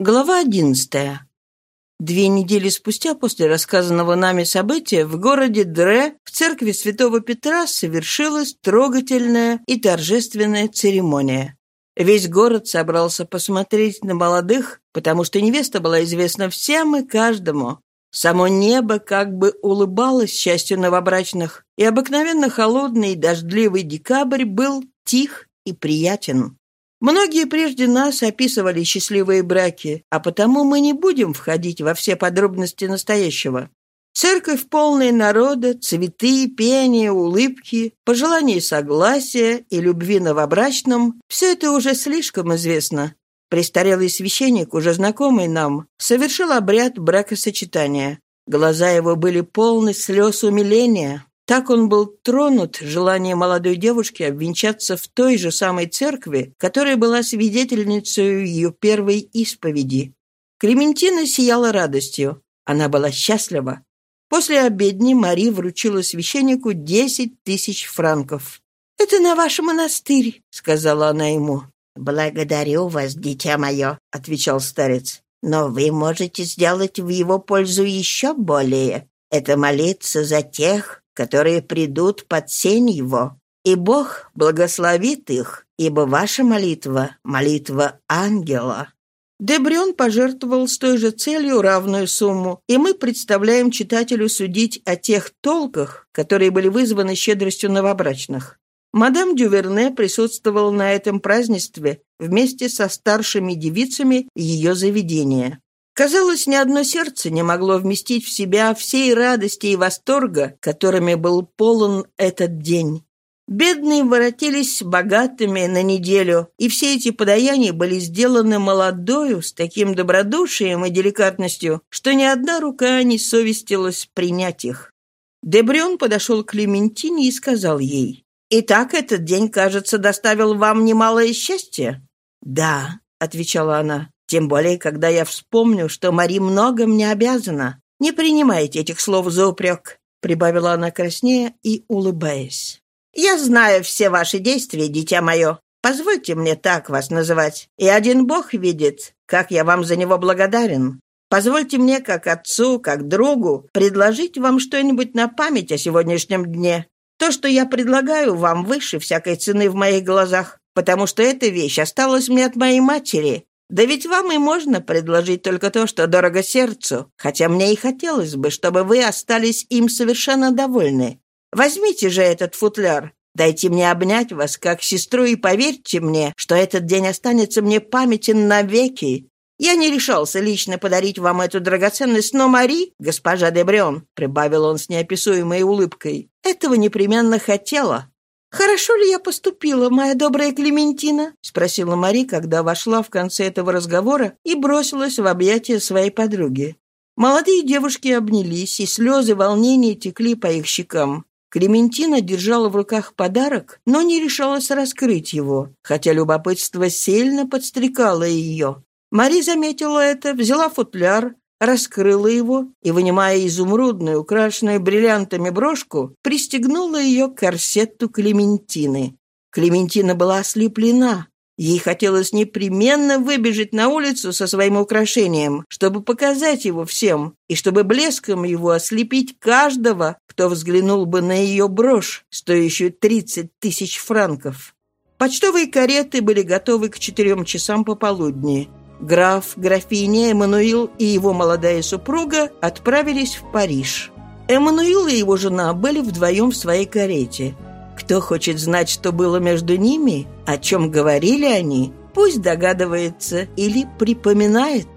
Глава одиннадцатая. Две недели спустя после рассказанного нами события в городе Дре в церкви святого Петра совершилась трогательная и торжественная церемония. Весь город собрался посмотреть на молодых, потому что невеста была известна всем и каждому. Само небо как бы улыбалось счастью новобрачных, и обыкновенно холодный и дождливый декабрь был тих и приятен. Многие прежде нас описывали счастливые браки, а потому мы не будем входить во все подробности настоящего. Церковь полная народа, цветы, пение, улыбки, пожелания согласия и любви новобрачным – все это уже слишком известно. Престарелый священник, уже знакомый нам, совершил обряд бракосочетания. Глаза его были полны слез умиления. Так он был тронут желанием молодой девушки обвенчаться в той же самой церкви, которая была свидетельницей ее первой исповеди. Клементина сияла радостью. Она была счастлива. После обедни Мари вручила священнику десять тысяч франков. «Это на ваш монастырь», — сказала она ему. «Благодарю вас, дитя мое», — отвечал старец. «Но вы можете сделать в его пользу еще более. Это молиться за тех, которые придут под сень его. И Бог благословит их, ибо ваша молитва — молитва ангела». Дебрюн пожертвовал с той же целью равную сумму, и мы представляем читателю судить о тех толках, которые были вызваны щедростью новобрачных. Мадам Дюверне присутствовала на этом празднестве вместе со старшими девицами ее заведения. Казалось, ни одно сердце не могло вместить в себя всей радости и восторга, которыми был полон этот день. Бедные воротились богатыми на неделю, и все эти подаяния были сделаны молодою с таким добродушием и деликатностью, что ни одна рука не совестилась принять их. Дебрюн подошел к Клементине и сказал ей, «Итак, этот день, кажется, доставил вам немалое счастье?» «Да», — отвечала она, тем более, когда я вспомню, что Мари много мне обязана. Не принимайте этих слов за упрек», — прибавила она краснея и улыбаясь. «Я знаю все ваши действия, дитя мое. Позвольте мне так вас называть. И один Бог видит, как я вам за него благодарен. Позвольте мне, как отцу, как другу, предложить вам что-нибудь на память о сегодняшнем дне. То, что я предлагаю вам, выше всякой цены в моих глазах, потому что эта вещь осталась мне от моей матери, да ведь вам и можно предложить только то, что дорого сердцу, хотя мне и хотелось бы, чтобы вы остались им совершенно довольны. Возьмите же этот футляр, дайте мне обнять вас как сестру и поверьте мне, что этот день останется мне памятен навеки. Я не решался лично подарить вам эту драгоценность, но Мари, госпожа Дебрен, прибавил он с неописуемой улыбкой, этого непременно хотела. «Хорошо ли я поступила, моя добрая Клементина?» — спросила Мари, когда вошла в конце этого разговора и бросилась в объятия своей подруги. Молодые девушки обнялись, и слезы волнения текли по их щекам. Клементина держала в руках подарок, но не решалась раскрыть его, хотя любопытство сильно подстрекало ее. Мари заметила это, взяла футляр, раскрыла его и, вынимая изумрудную, украшенную бриллиантами брошку, пристегнула ее к корсету Клементины. Клементина была ослеплена. Ей хотелось непременно выбежать на улицу со своим украшением, чтобы показать его всем, и чтобы блеском его ослепить каждого, кто взглянул бы на ее брошь, стоящую 30 тысяч франков. Почтовые кареты были готовы к четырем часам пополудни. Граф, графиня, Эммануил и его молодая супруга отправились в Париж. Эммануил и его жена были вдвоем в своей карете. Кто хочет знать, что было между ними, о чем говорили они, пусть догадывается или припоминает.